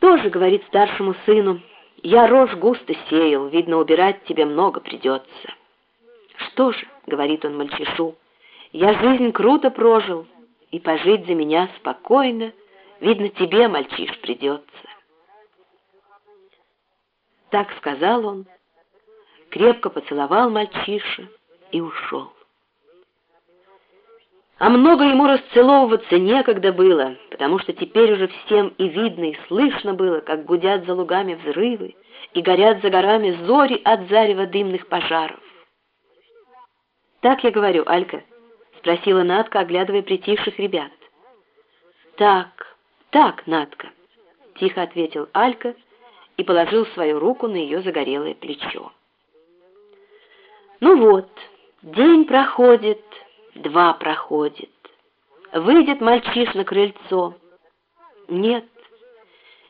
«Что же, — говорит старшему сыну, — я рожь густо сеял, видно, убирать тебе много придется». «Что же, — говорит он мальчишу, — я жизнь круто прожил, и пожить за меня спокойно, видно, тебе, мальчиш, придется». Так сказал он, крепко поцеловал мальчиша и ушел. А много ему расцеловываться некогда было, потому что теперь уже всем и видно, и слышно было, как гудят за лугами взрывы, и горят за горами зори от зарева дымных пожаров. «Так я говорю, Алька?» — спросила Надка, оглядывая притихших ребят. «Так, так, Надка», — тихо ответил Алька и положил свою руку на ее загорелое плечо. «Ну вот, день проходит, два проходит. Выйдет мальчиш на крыльцо. Нет,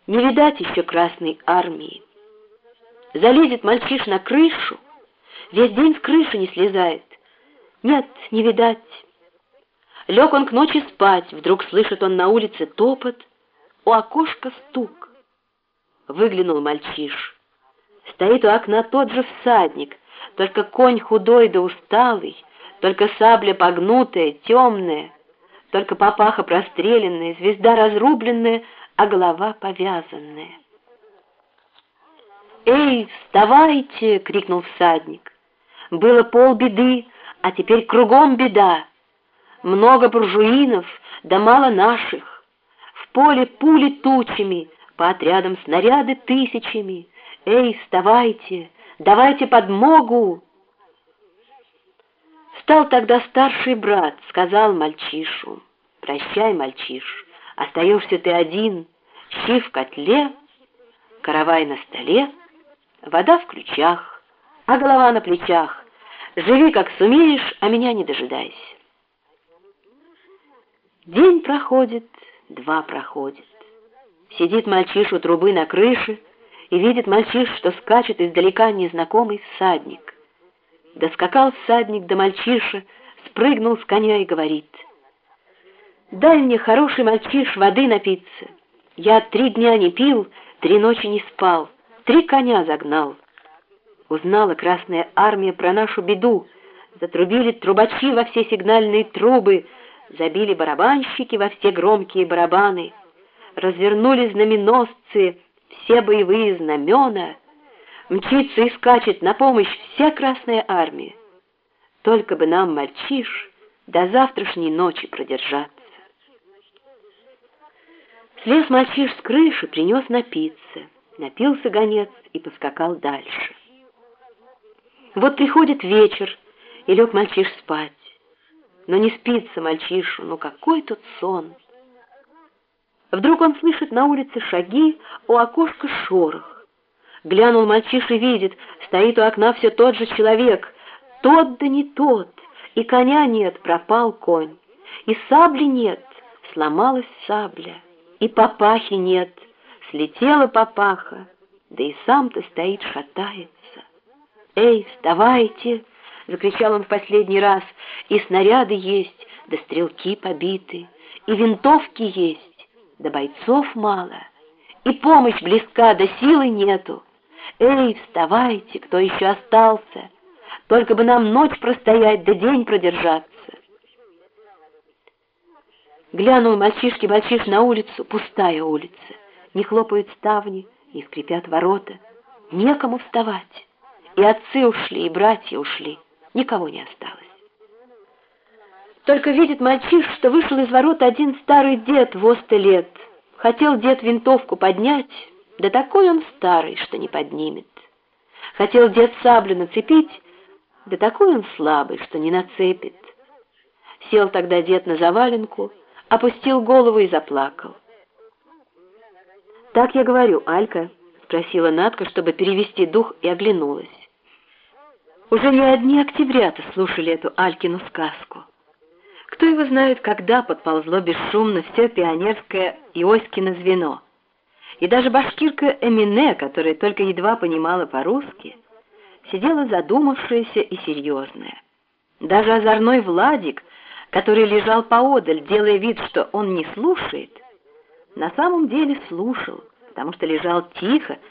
не видать еще Красной Армии. Залезет мальчиш на крышу, весь день с крыши не слезает. Нет, не видать. Лег он к ночи спать, вдруг слышит он на улице топот, у окошка стук. Выглянул мальчиш. Стоит у окна тот же всадник, только конь худой да усталый, только сабля погнутая, темная, только папаха простреленная, звезда разрубленная, а голова повязанная. «Эй, вставайте!» — крикнул всадник. «Было полбеды, а теперь кругом беда. Много буржуинов, да мало наших. В поле пули тучами, по отрядам снаряды тысячами. Эй, вставайте, давайте подмогу!» Встал тогда старший брат, сказал мальчишу, «Прощай, мальчиш, остаешься ты один, щи в котле, каравай на столе, вода в ключах, а голова на плечах. Живи, как сумеешь, а меня не дожидайся». День проходит, два проходит. Сидит мальчиш у трубы на крыше и видит мальчиш, что скачет издалека незнакомый всадник. Доскакал всадник до мальчиша, спрыгнул с коня и говорит, «Дай мне, хороший мальчиш, воды напиться. Я три дня не пил, три ночи не спал, три коня загнал». Узнала Красная Армия про нашу беду, затрубили трубачи во все сигнальные трубы, забили барабанщики во все громкие барабаны, развернули знаменосцы, все боевые знамена — Мчится и скачет на помощь вся Красная Армия. Только бы нам, мальчиш, до завтрашней ночи продержаться. Слез мальчиш с крыши, принес напиться. Напился гонец и поскакал дальше. Вот приходит вечер, и лег мальчиш спать. Но не спится мальчишу, ну какой тут сон! Вдруг он слышит на улице шаги, у окошка шорох. Глянул мальчиш и видит, стоит у окна все тот же человек. Тот да не тот, и коня нет, пропал конь, и сабли нет, сломалась сабля, и папахи нет, слетела папаха, да и сам-то стоит, шатается. «Эй, вставайте!» — закричал он в последний раз. «И снаряды есть, да стрелки побиты, и винтовки есть, да бойцов мало, и помощь близка, да силы нету». «Эй, вставайте, кто еще остался! Только бы нам ночь простоять, да день продержаться!» Глянул мальчишки-мальчиш на улицу, пустая улица. Не хлопают ставни, не скрипят ворота. Некому вставать. И отцы ушли, и братья ушли. Никого не осталось. Только видит мальчиш, что вышел из ворот один старый дед в лет. Хотел дед винтовку поднять, да такой он старый, что не поднимет. Хотел дед саблю нацепить, да такой он слабый, что не нацепит. Сел тогда дед на заваленку, опустил голову и заплакал. «Так я говорю, Алька?» — спросила Надка, чтобы перевести дух, и оглянулась. Уже не одни октябрята слушали эту Алькину сказку. Кто его знает, когда подползло бесшумно все пионерское Иоськино звено — и даже башкирка Эмине, которая только едва понимала по-русски, сидела задумавшаяся и серьезная. Даже озорной Владик, который лежал поодаль, делая вид, что он не слушает, на самом деле слушал, потому что лежал тихо,